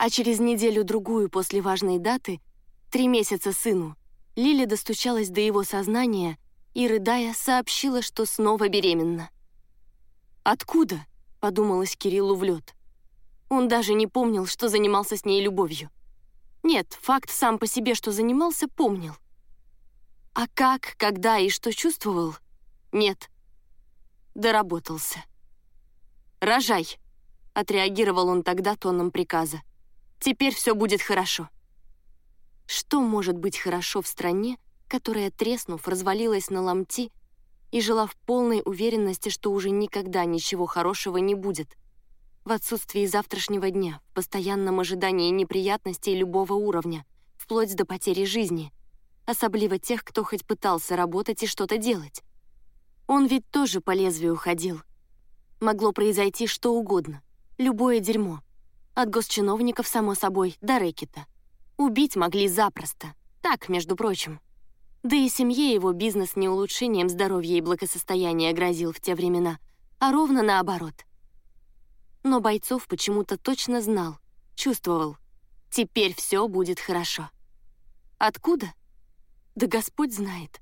А через неделю-другую после важной даты, три месяца сыну, Лили достучалась до его сознания и, рыдая, сообщила, что снова беременна. «Откуда?» — подумалось Кириллу в лед. Он даже не помнил, что занимался с ней любовью. Нет, факт сам по себе, что занимался, помнил. А как, когда и что чувствовал? Нет. Доработался. «Рожай», — отреагировал он тогда тоном приказа. «Теперь все будет хорошо». Что может быть хорошо в стране, которая, треснув, развалилась на ломти и жила в полной уверенности, что уже никогда ничего хорошего не будет? В отсутствии завтрашнего дня, в постоянном ожидании неприятностей любого уровня, вплоть до потери жизни, особливо тех, кто хоть пытался работать и что-то делать. Он ведь тоже по лезвию ходил. Могло произойти что угодно, любое дерьмо. От госчиновников, само собой, до рэкета — Убить могли запросто. Так, между прочим. Да и семье его бизнес не улучшением здоровья и благосостояния грозил в те времена, а ровно наоборот. Но Бойцов почему-то точно знал, чувствовал. Теперь все будет хорошо. Откуда? Да Господь знает.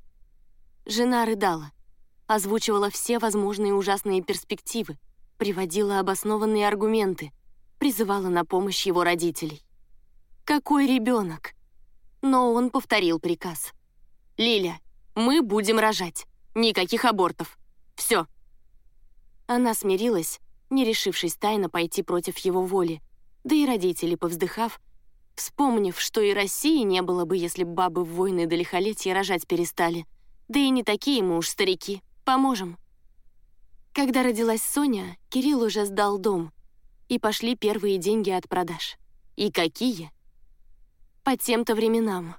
Жена рыдала, озвучивала все возможные ужасные перспективы, приводила обоснованные аргументы, призывала на помощь его родителей. Какой ребенок? Но он повторил приказ. «Лиля, мы будем рожать. Никаких абортов. Все». Она смирилась, не решившись тайно пойти против его воли. Да и родители, повздыхав, вспомнив, что и России не было бы, если б бабы в войны до лихолетия рожать перестали. Да и не такие мы уж старики. Поможем. Когда родилась Соня, Кирилл уже сдал дом, и пошли первые деньги от продаж. И какие? по тем-то временам.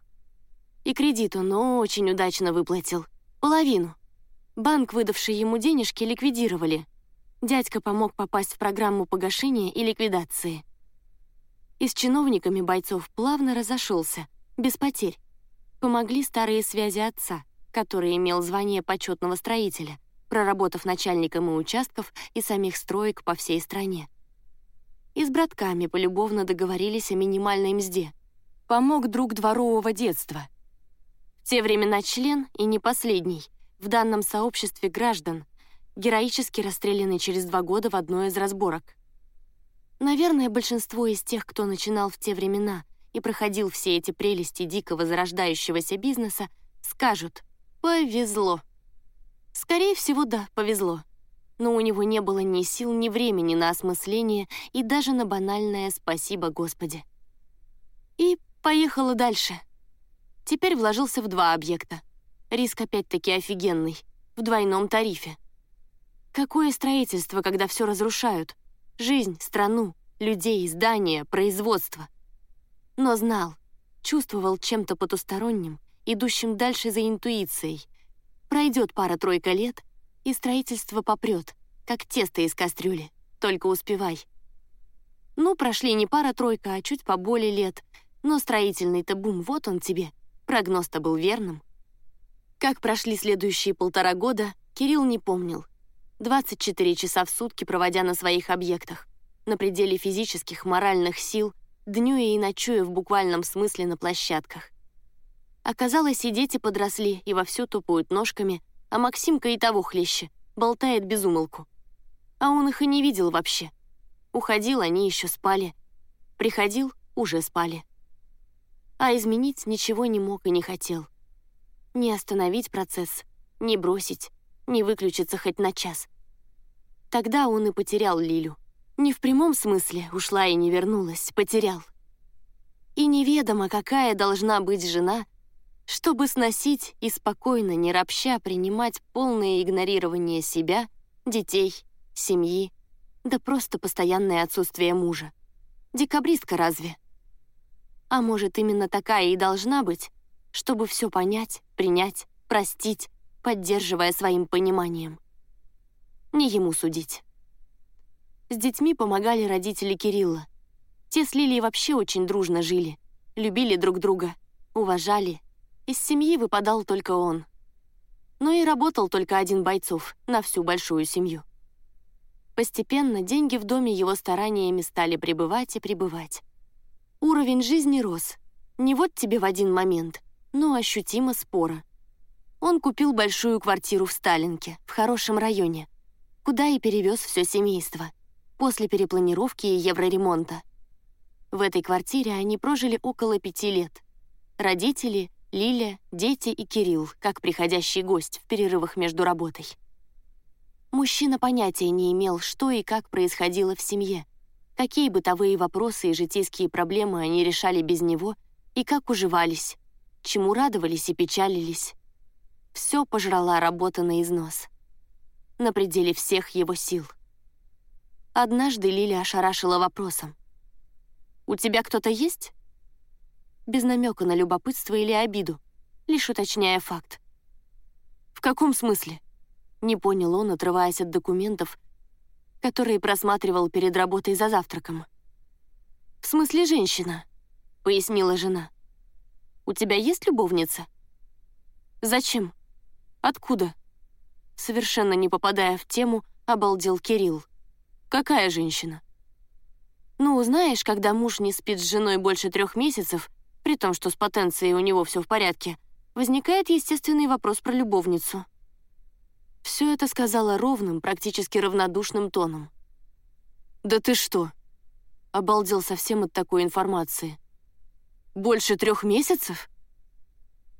И кредит он очень удачно выплатил. Половину. Банк, выдавший ему денежки, ликвидировали. Дядька помог попасть в программу погашения и ликвидации. И с чиновниками бойцов плавно разошелся, без потерь. Помогли старые связи отца, который имел звание почетного строителя, проработав начальником и участков и самих строек по всей стране. И с братками полюбовно договорились о минимальной мзде — помог друг дворового детства. В те времена член, и не последний, в данном сообществе граждан, героически расстрелянный через два года в одной из разборок. Наверное, большинство из тех, кто начинал в те времена и проходил все эти прелести дикого зарождающегося бизнеса, скажут «повезло». Скорее всего, да, повезло. Но у него не было ни сил, ни времени на осмысление и даже на банальное «спасибо, Господи». И Поехала дальше. Теперь вложился в два объекта. Риск опять-таки офигенный, в двойном тарифе. Какое строительство, когда все разрушают? Жизнь, страну, людей, здания, производство. Но знал, чувствовал чем-то потусторонним, идущим дальше за интуицией. Пройдет пара-тройка лет, и строительство попрет, как тесто из кастрюли, только успевай. Ну, прошли не пара-тройка, а чуть поболее лет, но строительный-то бум, вот он тебе. Прогноз-то был верным. Как прошли следующие полтора года, Кирилл не помнил. 24 часа в сутки проводя на своих объектах, на пределе физических, моральных сил, днюя и ночуя в буквальном смысле на площадках. Оказалось, и дети подросли и вовсю тупуют ножками, а Максимка и того хлеще, болтает без умолку. А он их и не видел вообще. Уходил, они еще спали. Приходил, уже спали а изменить ничего не мог и не хотел. Не остановить процесс, не бросить, не выключиться хоть на час. Тогда он и потерял Лилю. Не в прямом смысле ушла и не вернулась, потерял. И неведомо, какая должна быть жена, чтобы сносить и спокойно, не ропща, принимать полное игнорирование себя, детей, семьи, да просто постоянное отсутствие мужа. Декабристка разве? А может, именно такая и должна быть, чтобы все понять, принять, простить, поддерживая своим пониманием. Не ему судить. С детьми помогали родители Кирилла. Те с Лилией вообще очень дружно жили, любили друг друга, уважали. Из семьи выпадал только он. Но и работал только один бойцов на всю большую семью. Постепенно деньги в доме его стараниями стали прибывать и прибывать. Уровень жизни рос. Не вот тебе в один момент, но ощутимо спора. Он купил большую квартиру в Сталинке, в хорошем районе, куда и перевез все семейство, после перепланировки и евроремонта. В этой квартире они прожили около пяти лет. Родители, Лиля, дети и Кирилл, как приходящий гость в перерывах между работой. Мужчина понятия не имел, что и как происходило в семье, какие бытовые вопросы и житейские проблемы они решали без него и как уживались, чему радовались и печалились. Все пожрала работа на износ. На пределе всех его сил. Однажды Лиля ошарашила вопросом. «У тебя кто-то есть?» Без намека на любопытство или обиду, лишь уточняя факт. «В каком смысле?» Не понял он, отрываясь от документов, которые просматривал перед работой за завтраком. «В смысле женщина?» — пояснила жена. «У тебя есть любовница?» «Зачем? Откуда?» Совершенно не попадая в тему, обалдел Кирилл. «Какая женщина?» Ну, знаешь, когда муж не спит с женой больше трех месяцев, при том, что с потенцией у него все в порядке, возникает естественный вопрос про любовницу. Все это сказала ровным, практически равнодушным тоном. «Да ты что?» — обалдел совсем от такой информации. «Больше трех месяцев?»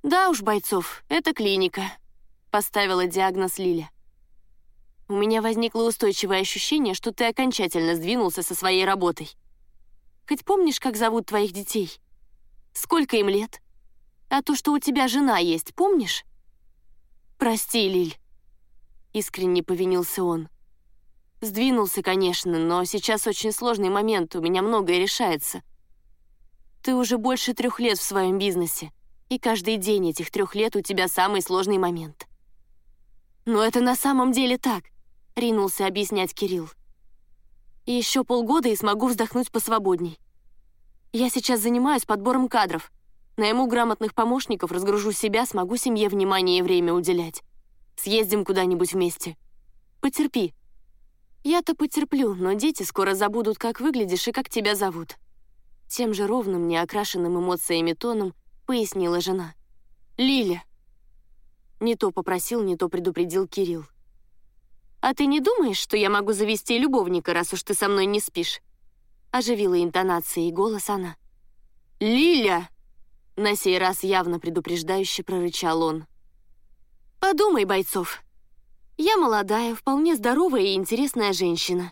«Да уж, Бойцов, это клиника», — поставила диагноз Лиля. У меня возникло устойчивое ощущение, что ты окончательно сдвинулся со своей работой. Хоть помнишь, как зовут твоих детей? Сколько им лет? А то, что у тебя жена есть, помнишь? Прости, Лиль. Искренне повинился он. Сдвинулся, конечно, но сейчас очень сложный момент, у меня многое решается. Ты уже больше трех лет в своем бизнесе, и каждый день этих трех лет у тебя самый сложный момент. Но это на самом деле так ринулся объяснять Кирилл. еще полгода и смогу вздохнуть посвободней. Я сейчас занимаюсь подбором кадров. Найму грамотных помощников, разгружу себя, смогу семье внимание и время уделять. Съездим куда-нибудь вместе. Потерпи. Я-то потерплю, но дети скоро забудут, как выглядишь и как тебя зовут. Тем же ровным, неокрашенным эмоциями тоном пояснила жена. «Лиля!» Не то попросил, не то предупредил Кирилл. «А ты не думаешь, что я могу завести любовника, раз уж ты со мной не спишь?» Оживила интонацией голос она. «Лиля!» На сей раз явно предупреждающе прорычал он. «Подумай, бойцов. Я молодая, вполне здоровая и интересная женщина.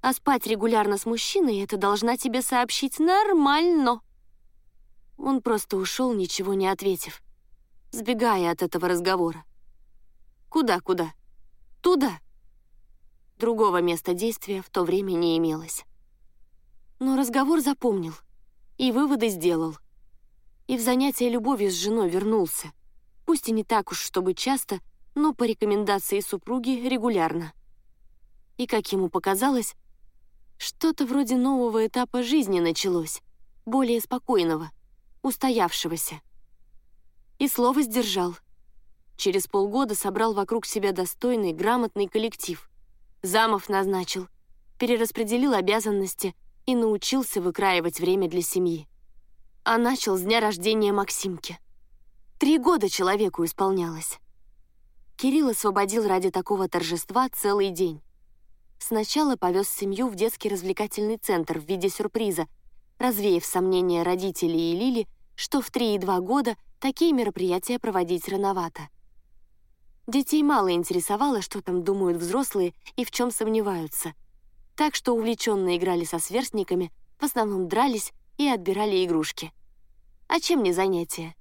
А спать регулярно с мужчиной это должна тебе сообщить нормально». Он просто ушел, ничего не ответив, сбегая от этого разговора. «Куда-куда?» Туда. Другого места действия в то время не имелось. Но разговор запомнил и выводы сделал. И в занятие любовью с женой вернулся. Пусть и не так уж, чтобы часто, но по рекомендации супруги регулярно. И, как ему показалось, что-то вроде нового этапа жизни началось, более спокойного, устоявшегося. И слово сдержал. Через полгода собрал вокруг себя достойный, грамотный коллектив. Замов назначил, перераспределил обязанности и научился выкраивать время для семьи. А начал с дня рождения Максимки. Три года человеку исполнялось. Кирилл освободил ради такого торжества целый день. Сначала повез семью в детский развлекательный центр в виде сюрприза, развеяв сомнения родителей и Лили, что в три и два года такие мероприятия проводить рановато. Детей мало интересовало, что там думают взрослые и в чем сомневаются. Так что увлеченно играли со сверстниками, в основном дрались и отбирали игрушки. А чем не занятие?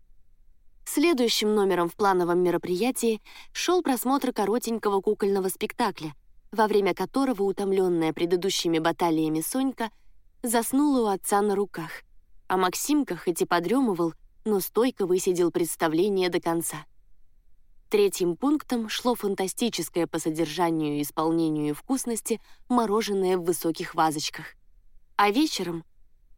Следующим номером в плановом мероприятии шел просмотр коротенького кукольного спектакля, во время которого утомленная предыдущими баталиями Сонька заснула у отца на руках, а Максимка хоть и подремывал, но стойко высидел представление до конца. Третьим пунктом шло фантастическое по содержанию исполнению и вкусности мороженое в высоких вазочках. А вечером,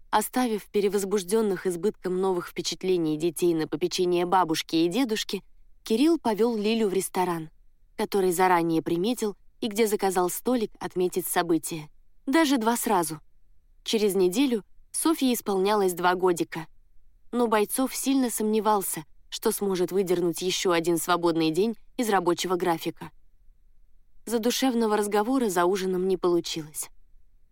оставив перевозбужденных избытком новых впечатлений детей на попечение бабушки и дедушки, Кирилл повел Лилю в ресторан, который заранее приметил и где заказал столик отметить событие. Даже два сразу. Через неделю Софье исполнялось два годика, но Бойцов сильно сомневался, что сможет выдернуть еще один свободный день из рабочего графика. Задушевного разговора за ужином не получилось.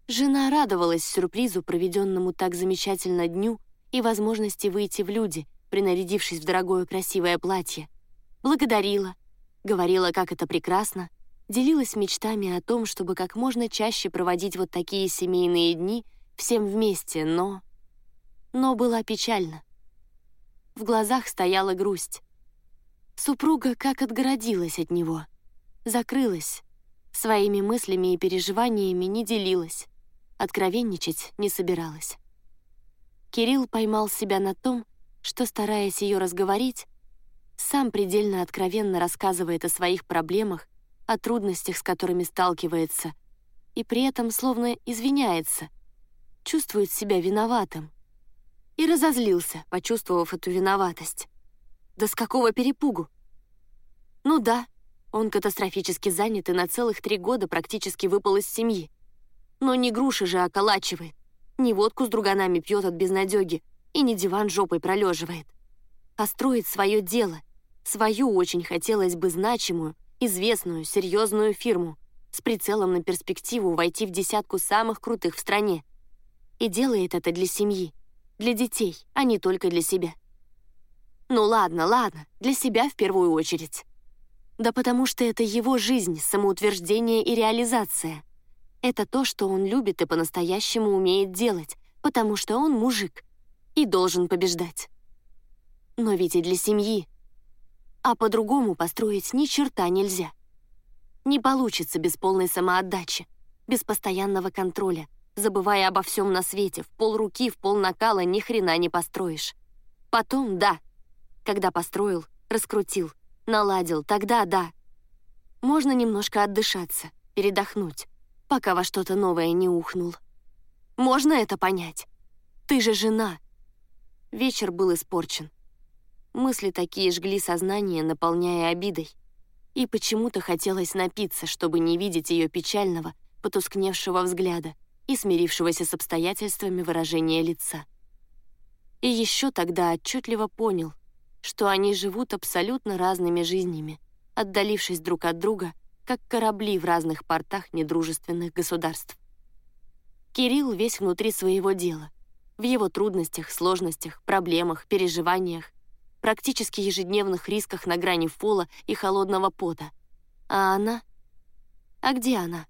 Жена радовалась сюрпризу, проведенному так замечательно дню и возможности выйти в люди, принарядившись в дорогое красивое платье. Благодарила, говорила, как это прекрасно, делилась мечтами о том, чтобы как можно чаще проводить вот такие семейные дни всем вместе, но... Но была печальна. В глазах стояла грусть. Супруга как отгородилась от него, закрылась, своими мыслями и переживаниями не делилась, откровенничать не собиралась. Кирилл поймал себя на том, что, стараясь ее разговорить, сам предельно откровенно рассказывает о своих проблемах, о трудностях, с которыми сталкивается, и при этом словно извиняется, чувствует себя виноватым. И разозлился, почувствовав эту виноватость. Да с какого перепугу? Ну да, он катастрофически занят и на целых три года практически выпал из семьи. Но не груши же околачивает, не водку с друганами пьет от безнадеги и не диван жопой пролеживает. А строит свое дело. Свою очень хотелось бы значимую, известную, серьезную фирму с прицелом на перспективу войти в десятку самых крутых в стране. И делает это для семьи, для детей, а не только для себя. Ну ладно, ладно, для себя в первую очередь. Да потому что это его жизнь, самоутверждение и реализация. Это то, что он любит и по-настоящему умеет делать, потому что он мужик и должен побеждать. Но ведь и для семьи. А по-другому построить ни черта нельзя. Не получится без полной самоотдачи, без постоянного контроля, забывая обо всем на свете, в полруки, в пол накала ни хрена не построишь. Потом, да, когда построил, раскрутил — наладил, тогда да. Можно немножко отдышаться, передохнуть, пока во что-то новое не ухнул. Можно это понять. Ты же жена. Вечер был испорчен. Мысли такие жгли сознание, наполняя обидой. И почему-то хотелось напиться, чтобы не видеть ее печального, потускневшего взгляда и смирившегося с обстоятельствами выражения лица. И еще тогда отчетливо понял, что они живут абсолютно разными жизнями, отдалившись друг от друга, как корабли в разных портах недружественных государств. Кирилл весь внутри своего дела, в его трудностях, сложностях, проблемах, переживаниях, практически ежедневных рисках на грани фола и холодного пота. А она? А где она?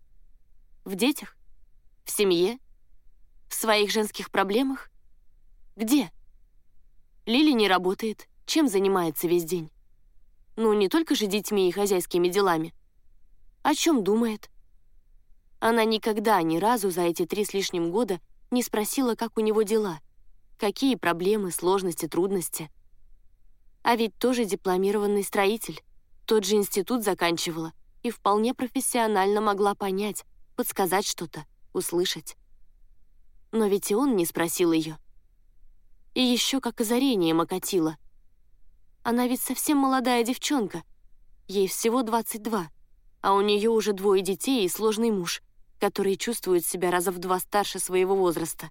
В детях? В семье? В своих женских проблемах? Где? Лили не работает, чем занимается весь день? Ну, не только же детьми и хозяйскими делами. О чем думает? Она никогда ни разу за эти три с лишним года не спросила, как у него дела, какие проблемы, сложности, трудности. А ведь тоже дипломированный строитель, тот же институт заканчивала и вполне профессионально могла понять, подсказать что-то, услышать. Но ведь и он не спросил ее. И еще как озарение окатило. Она ведь совсем молодая девчонка. Ей всего 22, а у нее уже двое детей и сложный муж, который чувствует себя раза в два старше своего возраста.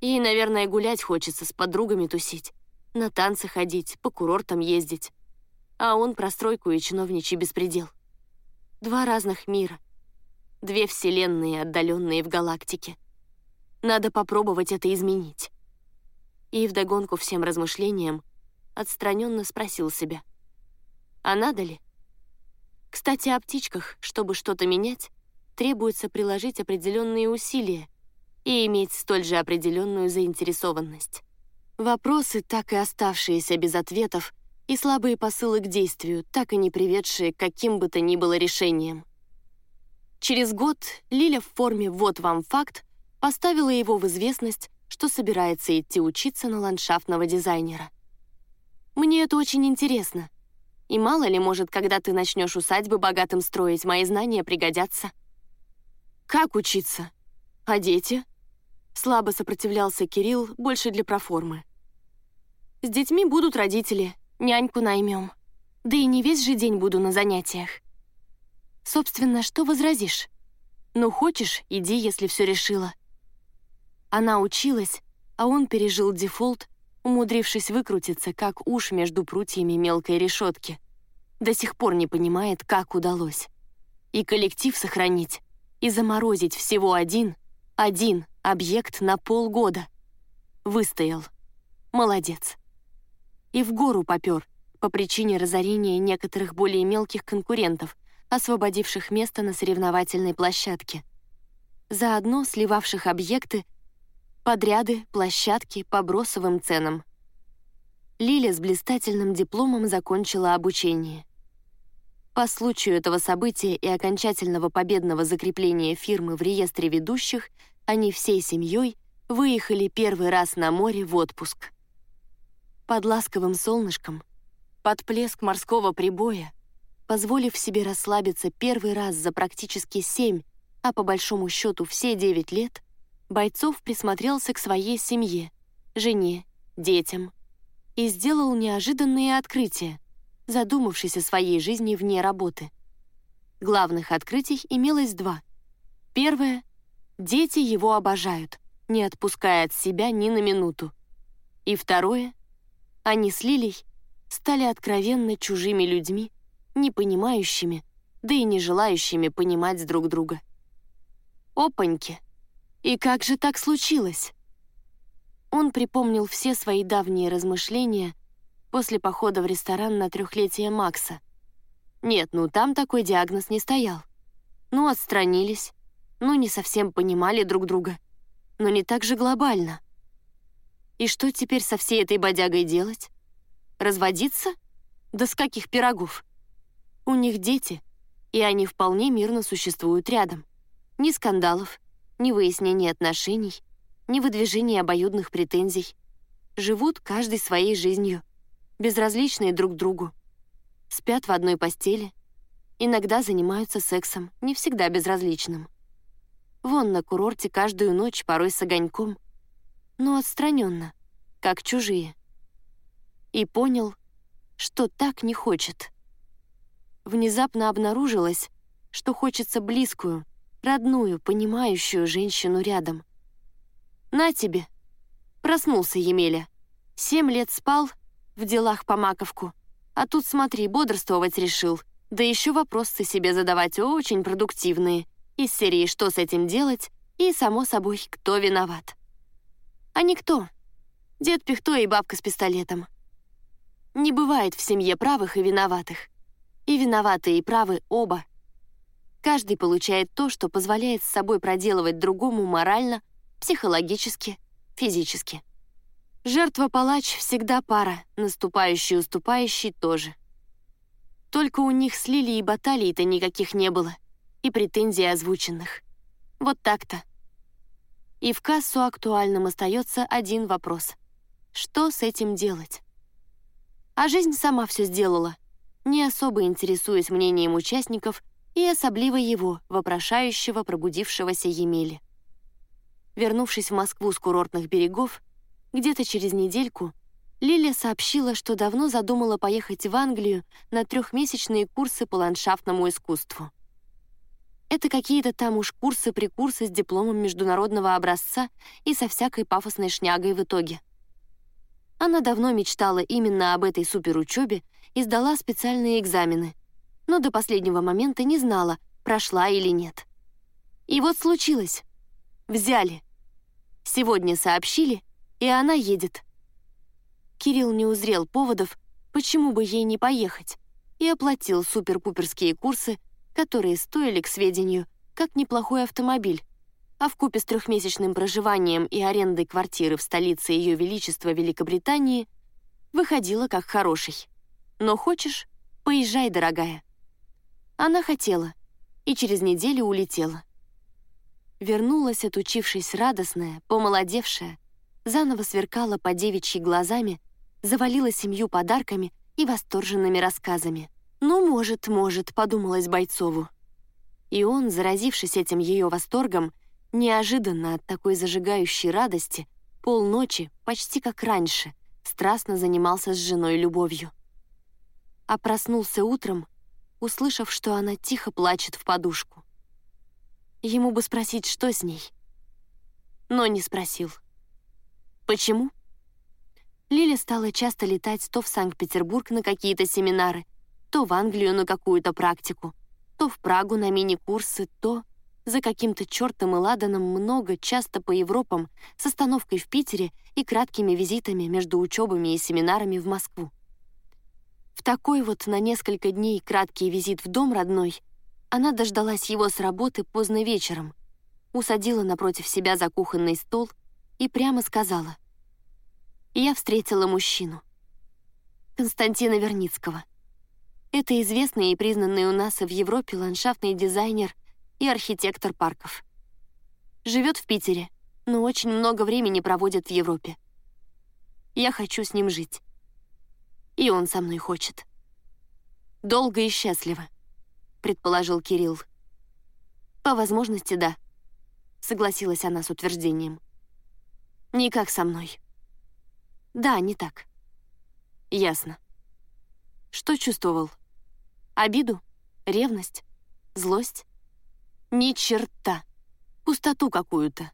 Ей, наверное, гулять хочется, с подругами тусить, на танцы ходить, по курортам ездить. А он про стройку и чиновничий беспредел. Два разных мира. Две вселенные, отдаленные в галактике. Надо попробовать это изменить. И вдогонку всем размышлениям отстраненно спросил себя. А надо ли? Кстати, о птичках, чтобы что-то менять, требуется приложить определенные усилия и иметь столь же определенную заинтересованность. Вопросы, так и оставшиеся без ответов, и слабые посылы к действию, так и не приведшие к каким бы то ни было решениям. Через год Лиля в форме «Вот вам факт» поставила его в известность, что собирается идти учиться на ландшафтного дизайнера — мне это очень интересно. И мало ли, может, когда ты начнешь усадьбы богатым строить, мои знания пригодятся. Как учиться? А дети? Слабо сопротивлялся Кирилл, больше для проформы. С детьми будут родители, няньку наймем. Да и не весь же день буду на занятиях. Собственно, что возразишь? Ну, хочешь, иди, если все решила. Она училась, а он пережил дефолт, умудрившись выкрутиться, как уж между прутьями мелкой решетки. До сих пор не понимает, как удалось. И коллектив сохранить, и заморозить всего один, один объект на полгода. Выстоял. Молодец. И в гору попер по причине разорения некоторых более мелких конкурентов, освободивших место на соревновательной площадке. Заодно сливавших объекты Подряды, площадки по бросовым ценам. Лиля с блистательным дипломом закончила обучение. По случаю этого события и окончательного победного закрепления фирмы в реестре ведущих, они всей семьей выехали первый раз на море в отпуск. Под ласковым солнышком, под плеск морского прибоя, позволив себе расслабиться первый раз за практически семь, а по большому счету все девять лет — Бойцов присмотрелся к своей семье, жене, детям и сделал неожиданные открытия, задумавшись о своей жизни вне работы. Главных открытий имелось два. Первое — дети его обожают, не отпуская от себя ни на минуту. И второе — они с Лилей стали откровенно чужими людьми, не понимающими, да и не желающими понимать друг друга. Опаньки! И как же так случилось? Он припомнил все свои давние размышления после похода в ресторан на трехлетие Макса. Нет, ну там такой диагноз не стоял. Ну, отстранились, ну, не совсем понимали друг друга, но не так же глобально. И что теперь со всей этой бодягой делать? Разводиться? Да с каких пирогов? У них дети, и они вполне мирно существуют рядом. Ни скандалов, ни выяснения отношений, ни выдвижения обоюдных претензий. Живут каждый своей жизнью, безразличные друг другу. Спят в одной постели, иногда занимаются сексом, не всегда безразличным. Вон на курорте каждую ночь, порой с огоньком, но отстраненно, как чужие. И понял, что так не хочет. Внезапно обнаружилось, что хочется близкую, родную, понимающую женщину рядом. «На тебе!» Проснулся Емеля. Семь лет спал, в делах по маковку. А тут, смотри, бодрствовать решил. Да еще вопросы себе задавать очень продуктивные. Из серии «Что с этим делать?» и, само собой, «Кто виноват?» А никто. Дед Пихто и бабка с пистолетом. Не бывает в семье правых и виноватых. И виноватые и правы оба. Каждый получает то, что позволяет с собой проделывать другому морально, психологически, физически. Жертва-палач всегда пара, наступающий-уступающий тоже. Только у них с Лили и баталий-то никаких не было, и претензий озвученных. Вот так-то. И в кассу актуальным остается один вопрос. Что с этим делать? А жизнь сама все сделала, не особо интересуясь мнением участников и особливо его, вопрошающего пробудившегося Емели. Вернувшись в Москву с курортных берегов, где-то через недельку Лиля сообщила, что давно задумала поехать в Англию на трехмесячные курсы по ландшафтному искусству. Это какие-то там уж курсы-прикурсы с дипломом международного образца и со всякой пафосной шнягой в итоге. Она давно мечтала именно об этой суперучебе и сдала специальные экзамены, но до последнего момента не знала, прошла или нет. И вот случилось. Взяли. Сегодня сообщили, и она едет. Кирилл не узрел поводов, почему бы ей не поехать, и оплатил супер-пуперские курсы, которые стоили, к сведению, как неплохой автомобиль, а в купе с трехмесячным проживанием и арендой квартиры в столице Ее Величества Великобритании выходила как хороший. Но хочешь — поезжай, дорогая. Она хотела и через неделю улетела. Вернулась, отучившись радостная, помолодевшая, заново сверкала по девичьи глазами, завалила семью подарками и восторженными рассказами. «Ну, может, может», — подумалось Бойцову. И он, заразившись этим ее восторгом, неожиданно от такой зажигающей радости, полночи, почти как раньше, страстно занимался с женой любовью. А проснулся утром услышав, что она тихо плачет в подушку. Ему бы спросить, что с ней. но не спросил. Почему? Лиля стала часто летать то в Санкт-Петербург на какие-то семинары, то в Англию на какую-то практику, то в Прагу на мини-курсы, то за каким-то чертом и ладаном много, часто по Европам, с остановкой в Питере и краткими визитами между учебами и семинарами в Москву. В такой вот на несколько дней краткий визит в дом родной она дождалась его с работы поздно вечером, усадила напротив себя за кухонный стол и прямо сказала. «Я встретила мужчину. Константина Верницкого. Это известный и признанный у нас в Европе ландшафтный дизайнер и архитектор парков. Живет в Питере, но очень много времени проводит в Европе. Я хочу с ним жить. И он со мной хочет. Долго и счастливо, предположил Кирилл. По возможности, да, согласилась она с утверждением. Не как со мной. Да, не так. Ясно. Что чувствовал? Обиду? Ревность? Злость? Ни черта. Пустоту какую-то,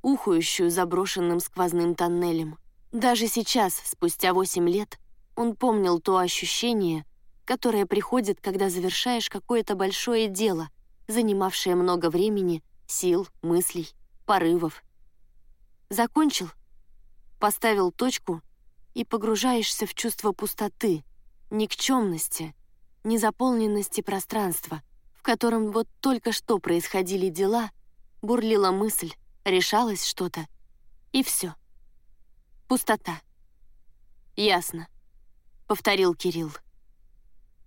ухающую заброшенным сквозным тоннелем. Даже сейчас, спустя восемь лет, он помнил то ощущение, которое приходит, когда завершаешь какое-то большое дело, занимавшее много времени, сил, мыслей, порывов. Закончил, поставил точку и погружаешься в чувство пустоты, никчемности, незаполненности пространства, в котором вот только что происходили дела, бурлила мысль, решалось что-то, и все. Пустота. «Ясно», — повторил Кирилл.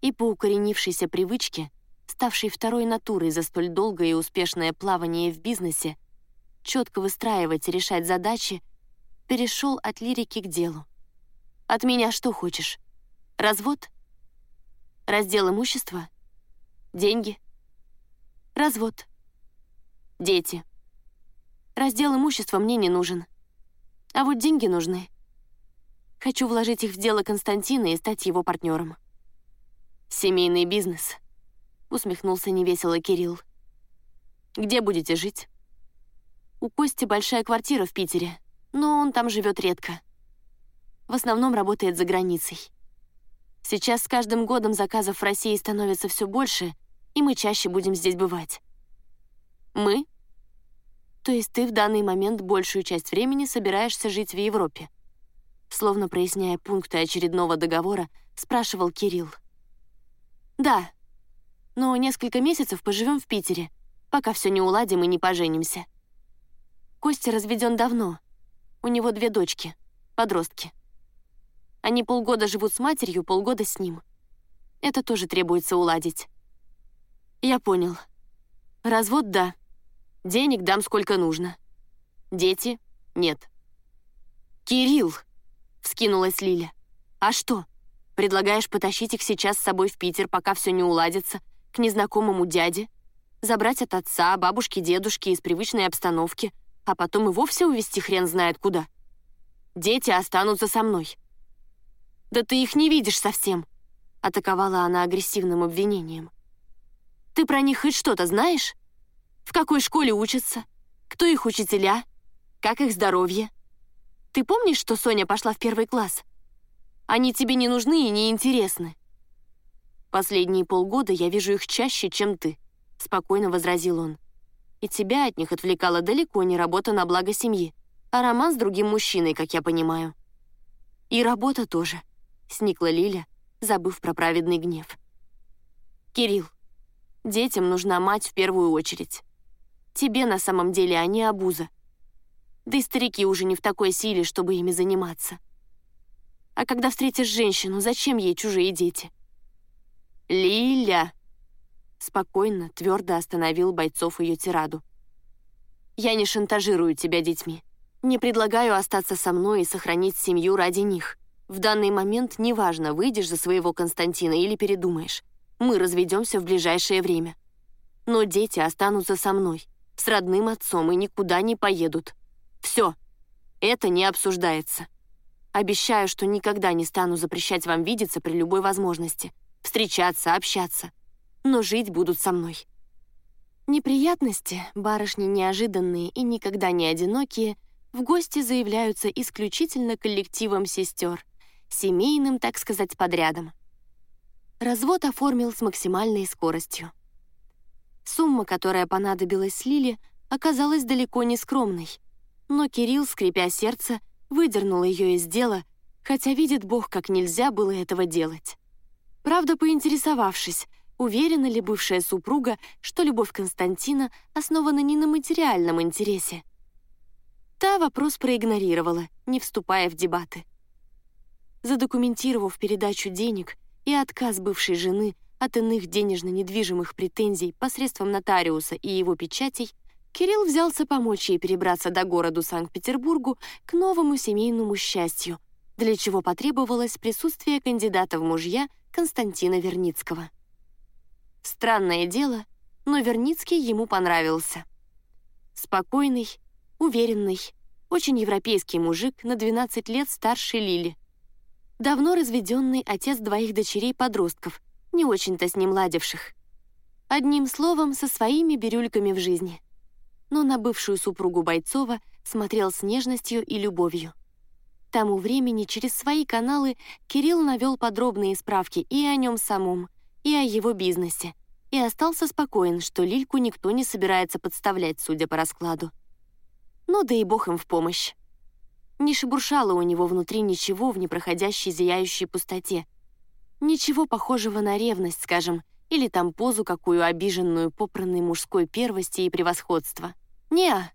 И по укоренившейся привычке, ставшей второй натурой за столь долгое и успешное плавание в бизнесе, четко выстраивать и решать задачи, перешел от лирики к делу. «От меня что хочешь? Развод? Раздел имущества? Деньги? Развод? Дети? Раздел имущества мне не нужен. А вот деньги нужны. Хочу вложить их в дело Константина и стать его партнером. «Семейный бизнес», — усмехнулся невесело Кирилл. «Где будете жить?» «У Кости большая квартира в Питере, но он там живет редко. В основном работает за границей. Сейчас с каждым годом заказов в России становится все больше, и мы чаще будем здесь бывать. Мы? То есть ты в данный момент большую часть времени собираешься жить в Европе? Словно проясняя пункты очередного договора, спрашивал Кирилл. Да, но несколько месяцев поживем в Питере, пока все не уладим и не поженимся. Костя разведен давно. У него две дочки, подростки. Они полгода живут с матерью, полгода с ним. Это тоже требуется уладить. Я понял. Развод — да. Денег дам сколько нужно. Дети — нет. «Кирилл!» — вскинулась Лиля. «А что, предлагаешь потащить их сейчас с собой в Питер, пока все не уладится, к незнакомому дяде, забрать от отца, бабушки, дедушки из привычной обстановки, а потом и вовсе увезти хрен знает куда? Дети останутся со мной. «Да ты их не видишь совсем», — атаковала она агрессивным обвинением. «Ты про них хоть что-то знаешь? В какой школе учатся? Кто их учителя? Как их здоровье? Ты помнишь, что Соня пошла в первый класс? Они тебе не нужны и не интересны». «Последние полгода я вижу их чаще, чем ты», — спокойно возразил он. «И тебя от них отвлекала далеко не работа на благо семьи, а роман с другим мужчиной, как я понимаю. И работа тоже. — сникла Лиля, забыв про праведный гнев. «Кирилл, детям нужна мать в первую очередь. Тебе на самом деле они обуза. Да и старики уже не в такой силе, чтобы ими заниматься. А когда встретишь женщину, зачем ей чужие дети?» «Лиля!» Спокойно, твердо остановил бойцов ее тираду. «Я не шантажирую тебя детьми. Не предлагаю остаться со мной и сохранить семью ради них. В данный момент неважно, выйдешь за своего Константина или передумаешь. Мы разведемся в ближайшее время. Но дети останутся со мной, с родным отцом и никуда не поедут. Все. Это не обсуждается. Обещаю, что никогда не стану запрещать вам видеться при любой возможности, встречаться, общаться. Но жить будут со мной. Неприятности, барышни неожиданные и никогда не одинокие, в гости заявляются исключительно коллективом сестер, семейным, так сказать, подрядом. Развод оформил с максимальной скоростью. Сумма, которая понадобилась Лиле, оказалась далеко не скромной, но Кирилл, скрипя сердце, выдернул ее из дела, хотя видит Бог, как нельзя было этого делать. Правда, поинтересовавшись, Уверена ли бывшая супруга, что любовь Константина основана не на материальном интересе? Та вопрос проигнорировала, не вступая в дебаты. Задокументировав передачу денег и отказ бывшей жены от иных денежно-недвижимых претензий посредством нотариуса и его печатей, Кирилл взялся помочь ей перебраться до города Санкт-Петербургу к новому семейному счастью, для чего потребовалось присутствие кандидата в мужья Константина Верницкого. Странное дело, но Верницкий ему понравился. Спокойный, уверенный, очень европейский мужик на 12 лет старше Лили. Давно разведенный отец двоих дочерей-подростков, не очень-то с ним ладивших. Одним словом, со своими бирюльками в жизни. Но на бывшую супругу Бойцова смотрел с нежностью и любовью. тому времени через свои каналы Кирилл навел подробные справки и о нем самом, и о его бизнесе, и остался спокоен, что Лильку никто не собирается подставлять, судя по раскладу. Ну да и бог им в помощь. Не шебуршало у него внутри ничего в непроходящей зияющей пустоте. Ничего похожего на ревность, скажем, или там позу какую обиженную попранной мужской первости и превосходства. Неа.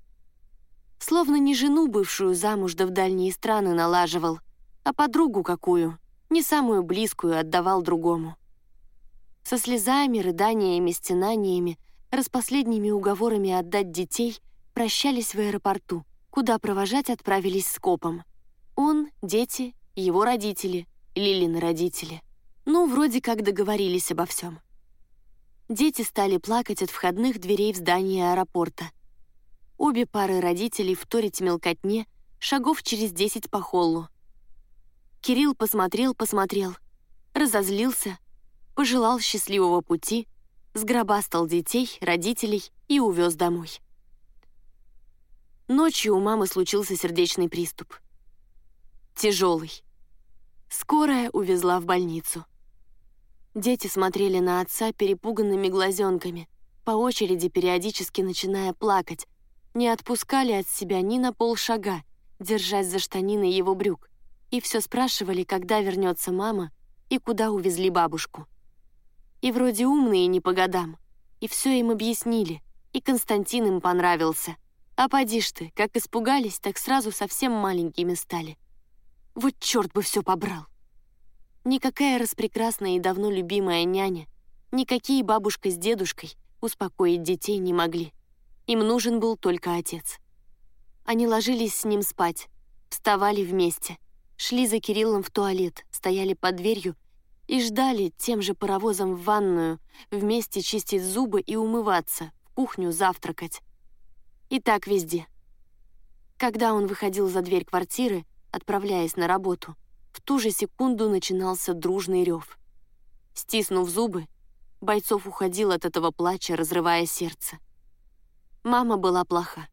Словно не жену бывшую замуж да в дальние страны налаживал, а подругу какую, не самую близкую отдавал другому со слезами, рыданиями, стенаниями, распоследними уговорами отдать детей, прощались в аэропорту, куда провожать отправились с копом. Он, дети, его родители, Лилины родители. Ну, вроде как договорились обо всем. Дети стали плакать от входных дверей в здание аэропорта. Обе пары родителей вторить мелкотне, шагов через десять по холлу. Кирилл посмотрел-посмотрел, разозлился, пожелал счастливого пути, сгробастал детей, родителей и увез домой. Ночью у мамы случился сердечный приступ. Тяжелый. Скорая увезла в больницу. Дети смотрели на отца перепуганными глазенками, по очереди периодически начиная плакать, не отпускали от себя ни на полшага, держась за штанины его брюк, и все спрашивали, когда вернется мама и куда увезли бабушку. И вроде умные не по годам. И все им объяснили. И Константин им понравился. А поди ж ты, как испугались, так сразу совсем маленькими стали. Вот черт бы все побрал. Никакая распрекрасная и давно любимая няня, никакие бабушка с дедушкой успокоить детей не могли. Им нужен был только отец. Они ложились с ним спать, вставали вместе, шли за Кириллом в туалет, стояли под дверью и ждали тем же паровозом в ванную, вместе чистить зубы и умываться, в кухню завтракать. И так везде. Когда он выходил за дверь квартиры, отправляясь на работу, в ту же секунду начинался дружный рев. Стиснув зубы, Бойцов уходил от этого плача, разрывая сердце. Мама была плоха.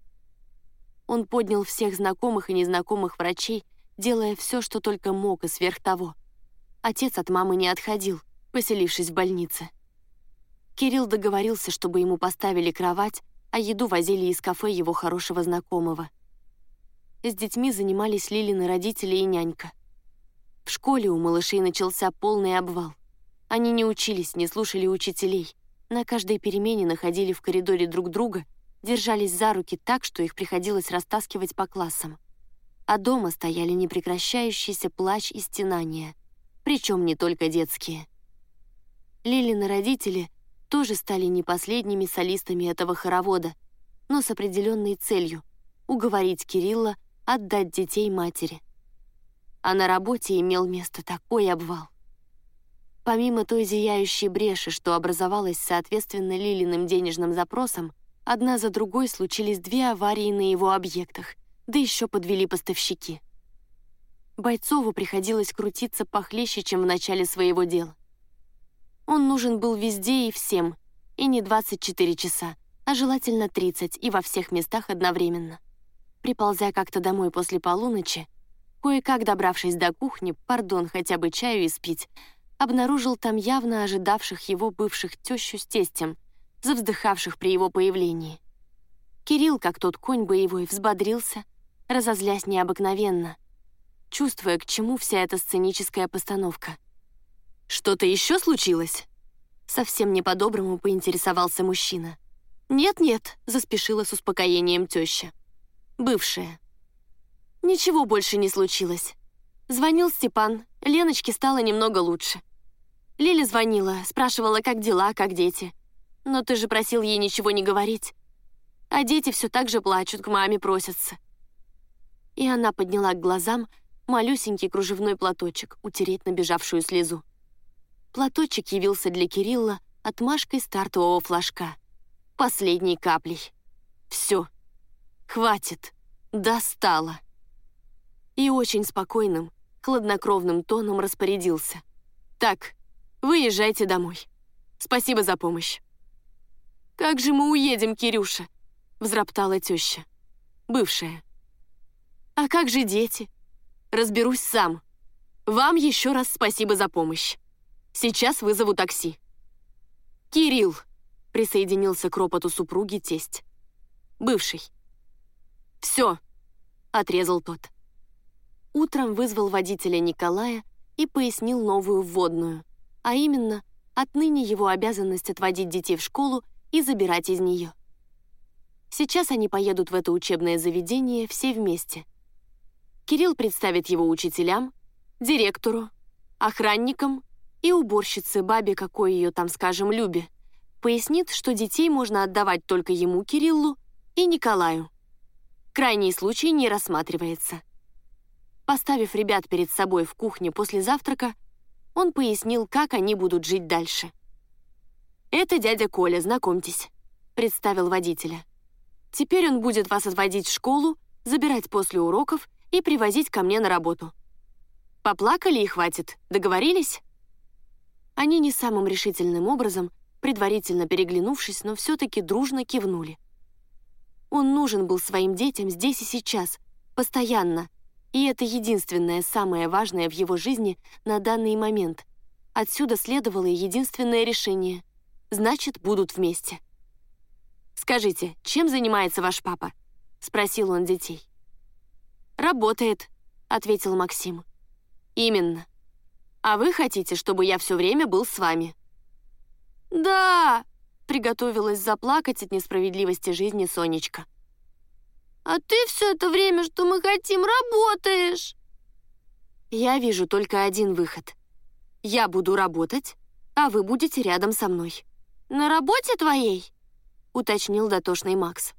Он поднял всех знакомых и незнакомых врачей, делая все, что только мог, и сверх того — Отец от мамы не отходил, поселившись в больнице. Кирилл договорился, чтобы ему поставили кровать, а еду возили из кафе его хорошего знакомого. С детьми занимались Лилины родители и нянька. В школе у малышей начался полный обвал. Они не учились, не слушали учителей. На каждой перемене находили в коридоре друг друга, держались за руки так, что их приходилось растаскивать по классам. А дома стояли непрекращающийся плач и стенания причем не только детские. Лилины родители тоже стали не последними солистами этого хоровода, но с определенной целью — уговорить Кирилла отдать детей матери. А на работе имел место такой обвал. Помимо той зияющей бреши, что образовалась соответственно Лилиным денежным запросам, одна за другой случились две аварии на его объектах, да еще подвели поставщики — Бойцову приходилось крутиться похлеще, чем в начале своего дела. Он нужен был везде и всем, и не 24 часа, а желательно 30 и во всех местах одновременно. Приползя как-то домой после полуночи, кое-как добравшись до кухни, пардон, хотя бы чаю испить, обнаружил там явно ожидавших его бывших тещу с тестем, завздыхавших при его появлении. Кирилл, как тот конь боевой, взбодрился, разозлясь необыкновенно, чувствуя, к чему вся эта сценическая постановка. «Что-то еще случилось?» Совсем не по-доброму поинтересовался мужчина. «Нет-нет», — заспешила с успокоением теща. «Бывшая». «Ничего больше не случилось. Звонил Степан, Леночке стало немного лучше. Лиля звонила, спрашивала, как дела, как дети. Но ты же просил ей ничего не говорить. А дети все так же плачут, к маме просятся». И она подняла к глазам малюсенький кружевной платочек, утереть набежавшую слезу. Платочек явился для Кирилла отмашкой стартового флажка. Последней каплей. Все. Хватит. Достало. И очень спокойным, хладнокровным тоном распорядился. «Так, выезжайте домой. Спасибо за помощь». «Как же мы уедем, Кирюша?» — взроптала теща. Бывшая. «А как же дети? Разберусь сам. Вам еще раз спасибо за помощь». Сейчас вызову такси». «Кирилл», — присоединился к ропоту супруги тесть. «Бывший». «Все», — отрезал тот. Утром вызвал водителя Николая и пояснил новую вводную, а именно, отныне его обязанность отводить детей в школу и забирать из нее. Сейчас они поедут в это учебное заведение все вместе. Кирилл представит его учителям, директору, охранникам и уборщице, бабе какой ее там, скажем, Любе, пояснит, что детей можно отдавать только ему, Кириллу, и Николаю. Крайний случай не рассматривается. Поставив ребят перед собой в кухне после завтрака, он пояснил, как они будут жить дальше. «Это дядя Коля, знакомьтесь», — представил водителя. «Теперь он будет вас отводить в школу, забирать после уроков и привозить ко мне на работу. Поплакали и хватит, договорились?» Они не самым решительным образом, предварительно переглянувшись, но все-таки дружно кивнули. Он нужен был своим детям здесь и сейчас, постоянно, и это единственное, самое важное в его жизни на данный момент. Отсюда следовало единственное решение. Значит, будут вместе. «Скажите, чем занимается ваш папа?» — спросил он детей. «Работает», — ответил Максим. «Именно. А вы хотите, чтобы я все время был с вами?» «Да!» — приготовилась заплакать от несправедливости жизни Сонечка. «А ты все это время, что мы хотим, работаешь!» «Я вижу только один выход. Я буду работать, а вы будете рядом со мной». «На работе твоей?» — уточнил дотошный Макс.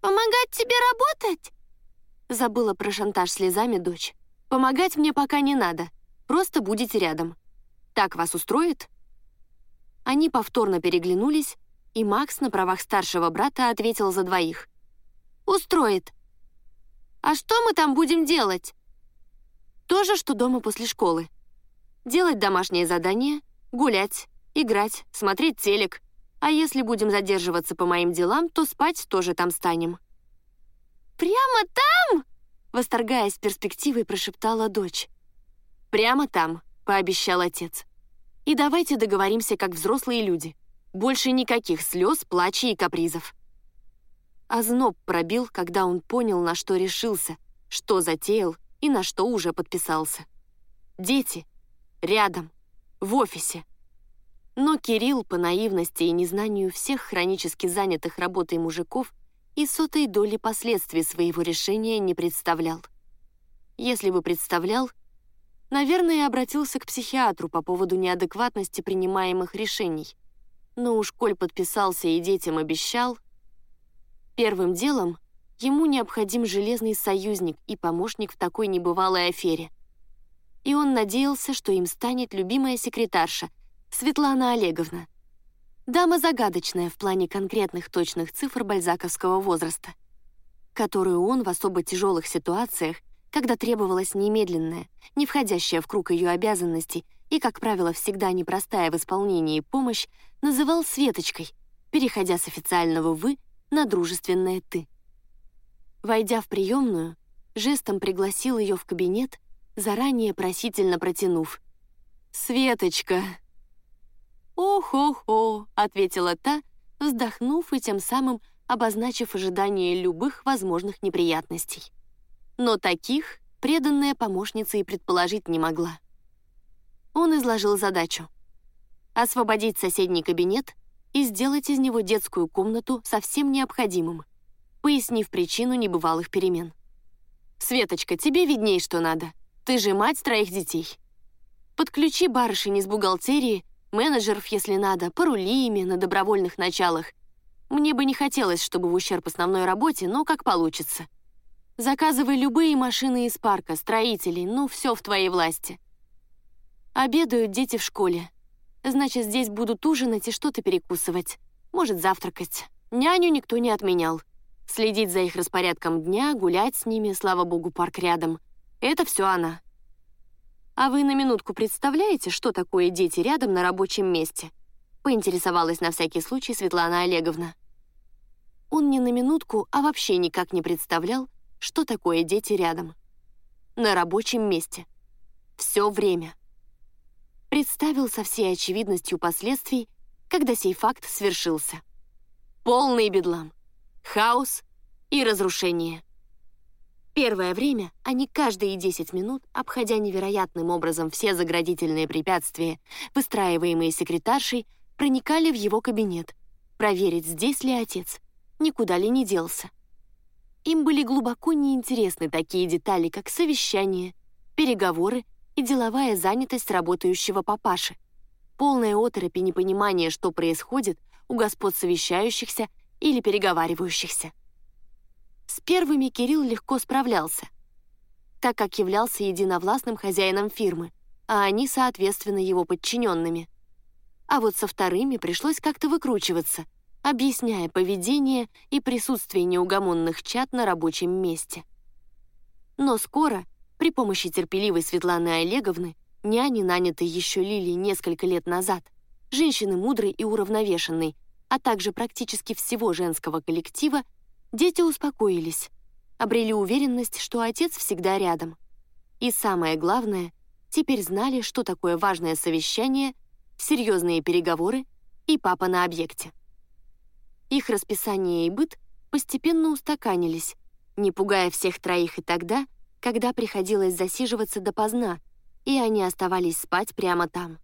«Помогать тебе работать?» Забыла про шантаж слезами дочь. «Помогать мне пока не надо. Просто будете рядом. Так вас устроит?» Они повторно переглянулись, и Макс на правах старшего брата ответил за двоих. «Устроит. А что мы там будем делать?» «То же, что дома после школы. Делать домашние задания, гулять, играть, смотреть телек. А если будем задерживаться по моим делам, то спать тоже там станем». «Прямо там?» Восторгаясь перспективой, прошептала дочь. «Прямо там», — пообещал отец. «И давайте договоримся, как взрослые люди. Больше никаких слез, плача и капризов». А зноб пробил, когда он понял, на что решился, что затеял и на что уже подписался. Дети. Рядом. В офисе. Но Кирилл по наивности и незнанию всех хронически занятых работой мужиков и сотой доли последствий своего решения не представлял. Если бы представлял, Наверное, обратился к психиатру по поводу неадекватности принимаемых решений. Но уж коль подписался и детям обещал... Первым делом ему необходим железный союзник и помощник в такой небывалой афере. И он надеялся, что им станет любимая секретарша, Светлана Олеговна. Дама загадочная в плане конкретных точных цифр бальзаковского возраста, которую он в особо тяжелых ситуациях когда требовалась немедленная, не входящая в круг ее обязанностей и, как правило, всегда непростая в исполнении помощь, называл Светочкой, переходя с официального «вы» на дружественное «ты». Войдя в приемную, жестом пригласил ее в кабинет, заранее просительно протянув. «Светочка!» «О-хо-хо!» — ответила та, вздохнув и тем самым обозначив ожидание любых возможных неприятностей. Но таких преданная помощница и предположить не могла. Он изложил задачу — освободить соседний кабинет и сделать из него детскую комнату со всем необходимым, пояснив причину небывалых перемен. «Светочка, тебе видней, что надо. Ты же мать троих детей. Подключи барышень из бухгалтерии, менеджеров, если надо, порули ими на добровольных началах. Мне бы не хотелось, чтобы в ущерб основной работе, но как получится. Заказывай любые машины из парка, строителей, ну, все в твоей власти. Обедают дети в школе. Значит, здесь будут ужинать и что-то перекусывать. Может, завтракать. Няню никто не отменял. Следить за их распорядком дня, гулять с ними, слава богу, парк рядом. Это все она. А вы на минутку представляете, что такое дети рядом на рабочем месте? Поинтересовалась на всякий случай Светлана Олеговна. Он не на минутку, а вообще никак не представлял, что такое дети рядом. На рабочем месте. Все время представил со всей очевидностью последствий, когда сей факт свершился. Полный бедлам, хаос и разрушение. Первое время они каждые 10 минут, обходя невероятным образом все заградительные препятствия, выстраиваемые секретаршей, проникали в его кабинет, проверить, здесь ли отец, никуда ли не делся. Им были глубоко неинтересны такие детали, как совещание, переговоры и деловая занятость работающего папаши. Полная оторопь и непонимание, что происходит у господ совещающихся или переговаривающихся. С первыми Кирилл легко справлялся, так как являлся единовластным хозяином фирмы, а они, соответственно, его подчиненными. А вот со вторыми пришлось как-то выкручиваться, объясняя поведение и присутствие неугомонных чат на рабочем месте. Но скоро при помощи терпеливой Светланы Олеговны, няни, нанятой еще Лилией несколько лет назад, женщины мудрой и уравновешенной, а также практически всего женского коллектива, дети успокоились, обрели уверенность, что отец всегда рядом. И самое главное, теперь знали, что такое важное совещание, серьезные переговоры и папа на объекте. Их расписание и быт постепенно устаканились, не пугая всех троих и тогда, когда приходилось засиживаться допоздна, и они оставались спать прямо там.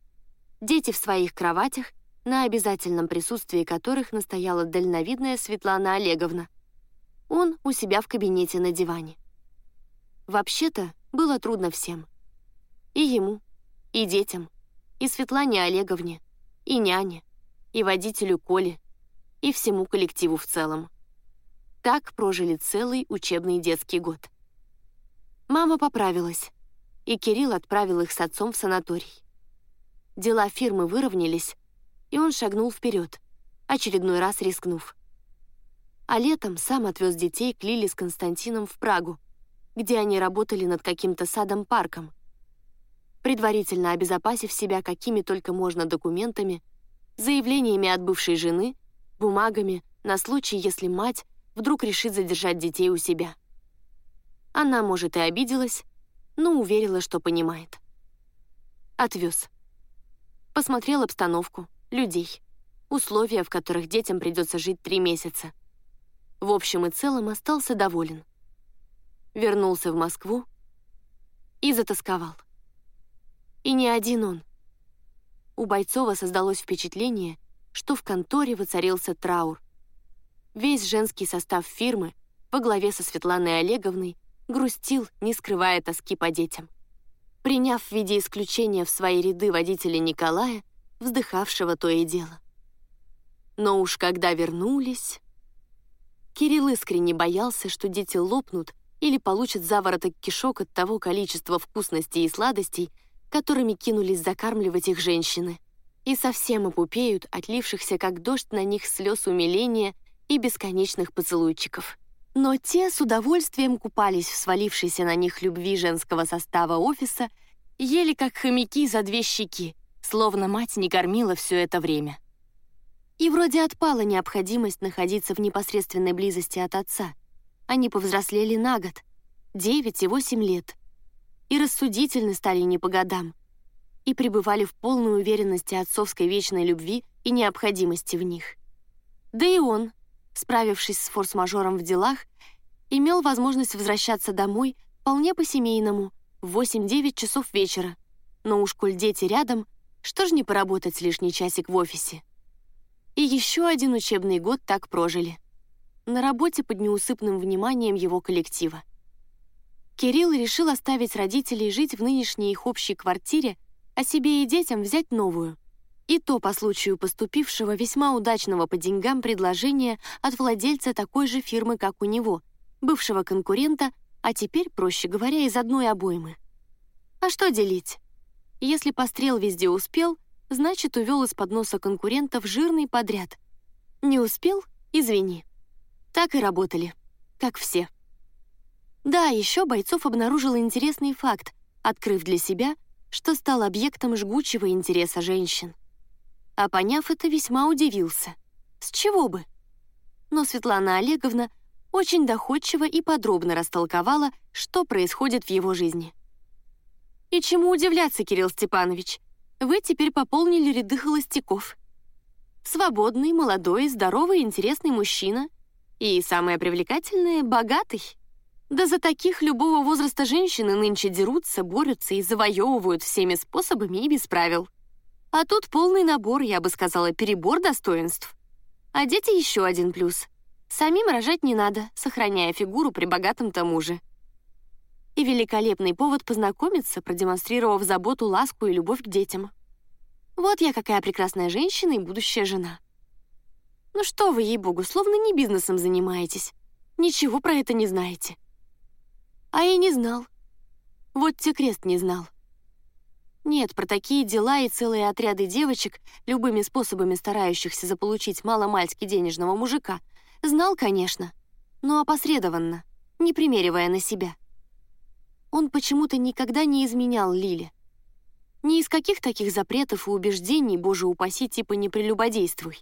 Дети в своих кроватях, на обязательном присутствии которых настояла дальновидная Светлана Олеговна. Он у себя в кабинете на диване. Вообще-то, было трудно всем. И ему, и детям, и Светлане Олеговне, и няне, и водителю Коле, и всему коллективу в целом. Так прожили целый учебный детский год. Мама поправилась, и Кирилл отправил их с отцом в санаторий. Дела фирмы выровнялись, и он шагнул вперед, очередной раз рискнув. А летом сам отвез детей к Лиле с Константином в Прагу, где они работали над каким-то садом-парком, предварительно обезопасив себя какими только можно документами, заявлениями от бывшей жены, бумагами на случай, если мать вдруг решит задержать детей у себя. Она, может, и обиделась, но уверила, что понимает. Отвез. Посмотрел обстановку, людей, условия, в которых детям придется жить три месяца. В общем и целом остался доволен. Вернулся в Москву и затасковал. И не один он. У Бойцова создалось впечатление, что в конторе воцарился траур. Весь женский состав фирмы во главе со Светланой Олеговной грустил, не скрывая тоски по детям. Приняв в виде исключения в свои ряды водителя Николая, вздыхавшего то и дело. Но уж когда вернулись... Кирилл искренне боялся, что дети лопнут или получат завороток кишок от того количества вкусностей и сладостей, которыми кинулись закармливать их женщины, и совсем опупеют отлившихся как дождь на них слез умиления и бесконечных поцелуйчиков. Но те с удовольствием купались в свалившейся на них любви женского состава офиса, ели как хомяки за две щеки, словно мать не кормила все это время. И вроде отпала необходимость находиться в непосредственной близости от отца. Они повзрослели на год, 9 и 8 лет. И рассудительны стали не по годам. И пребывали в полной уверенности отцовской вечной любви и необходимости в них. Да и он, справившись с форс-мажором в делах, имел возможность возвращаться домой вполне по-семейному в 8-9 часов вечера. Но уж коль дети рядом, что ж не поработать лишний часик в офисе? И еще один учебный год так прожили. На работе под неусыпным вниманием его коллектива. Кирилл решил оставить родителей жить в нынешней их общей квартире, а себе и детям взять новую. И то по случаю поступившего весьма удачного по деньгам предложения от владельца такой же фирмы, как у него, бывшего конкурента, а теперь, проще говоря, из одной обоймы. А что делить? Если пострел везде успел, значит, увел из-под носа конкурентов жирный подряд. Не успел — извини. Так и работали, как все. Да, еще Бойцов обнаружил интересный факт, открыв для себя, что стал объектом жгучего интереса женщин. А поняв это, весьма удивился. С чего бы? Но Светлана Олеговна очень доходчиво и подробно растолковала, что происходит в его жизни. И чему удивляться, Кирилл Степанович? Вы теперь пополнили ряды холостяков. Свободный, молодой, здоровый, интересный мужчина. И самое привлекательное — богатый. Да за таких любого возраста женщины нынче дерутся, борются и завоевывают всеми способами и без правил. А тут полный набор, я бы сказала, перебор достоинств. А дети еще один плюс. Самим рожать не надо, сохраняя фигуру при богатом тому же. И великолепный повод познакомиться, продемонстрировав заботу, ласку и любовь к детям. Вот я какая прекрасная женщина и будущая жена. Ну что вы, ей-богу, словно не бизнесом занимаетесь. Ничего про это не знаете. А я не знал. Вот те крест не знал. Нет, про такие дела и целые отряды девочек, любыми способами старающихся заполучить маломальски денежного мужика, знал, конечно, но опосредованно, не примеривая на себя. Он почему-то никогда не изменял Лиле. Ни из каких таких запретов и убеждений, боже упаси, типа «не прелюбодействуй».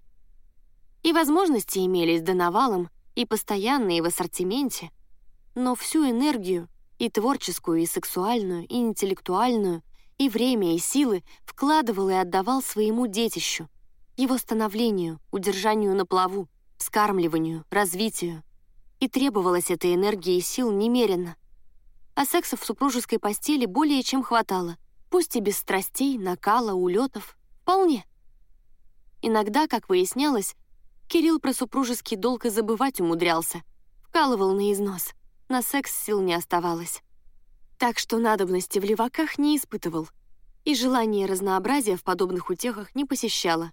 И возможности имелись до навалом, и постоянные в ассортименте — но всю энергию, и творческую, и сексуальную, и интеллектуальную, и время, и силы вкладывал и отдавал своему детищу, его становлению, удержанию на плаву, скармливанию, развитию. И требовалось этой энергии и сил немерено. А секса в супружеской постели более чем хватало, пусть и без страстей, накала, улетов, вполне. Иногда, как выяснялось, Кирилл про супружеский долг и забывать умудрялся, вкалывал на износ — на секс сил не оставалось. Так что надобности в леваках не испытывал, и желание разнообразия в подобных утехах не посещало.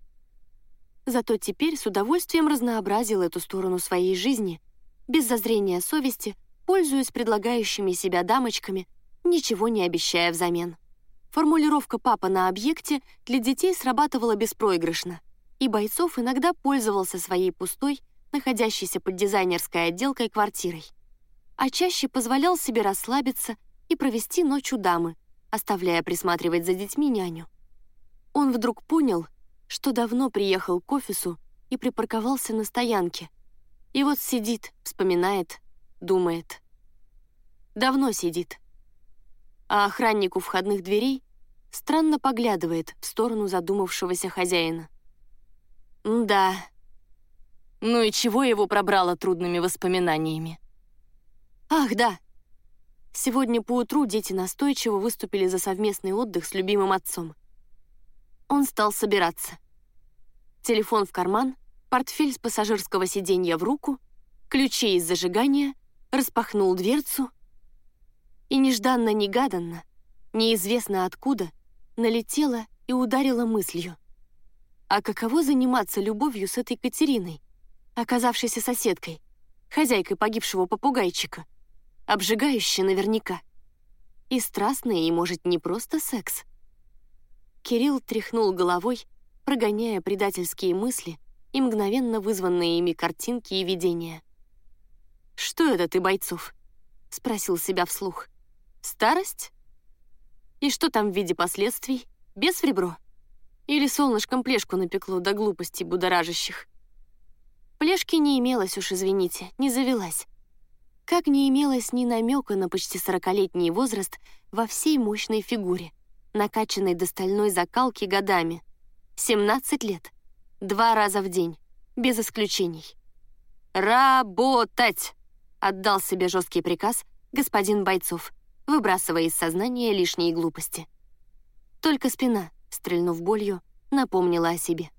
Зато теперь с удовольствием разнообразил эту сторону своей жизни, без зазрения совести, пользуясь предлагающими себя дамочками, ничего не обещая взамен. Формулировка «папа на объекте» для детей срабатывала беспроигрышно, и Бойцов иногда пользовался своей пустой, находящейся под дизайнерской отделкой квартирой а чаще позволял себе расслабиться и провести ночь у дамы, оставляя присматривать за детьми няню. Он вдруг понял, что давно приехал к офису и припарковался на стоянке. И вот сидит, вспоминает, думает. Давно сидит. А охранник у входных дверей странно поглядывает в сторону задумавшегося хозяина. Да. Ну и чего его пробрало трудными воспоминаниями? Ах, да. Сегодня поутру дети настойчиво выступили за совместный отдых с любимым отцом. Он стал собираться. Телефон в карман, портфель с пассажирского сиденья в руку, ключи из зажигания, распахнул дверцу и нежданно-негаданно, неизвестно откуда, налетела и ударила мыслью. А каково заниматься любовью с этой Катериной, оказавшейся соседкой, хозяйкой погибшего попугайчика? Обжигающий наверняка. И страстный, и, может, не просто секс. Кирилл тряхнул головой, прогоняя предательские мысли и мгновенно вызванные ими картинки и видения. «Что это ты, Бойцов?» — спросил себя вслух. «Старость? И что там в виде последствий? Без ребро? Или солнышком плешку напекло до глупостей будоражащих. Плешки не имелось уж, извините, не завелась. Как не имелось ни намека на почти сорокалетний возраст во всей мощной фигуре, накачанной до стальной закалки годами. 17 лет. Два раза в день. Без исключений. «Работать!» — отдал себе жесткий приказ господин Бойцов, выбрасывая из сознания лишние глупости. Только спина, стрельнув болью, напомнила о себе.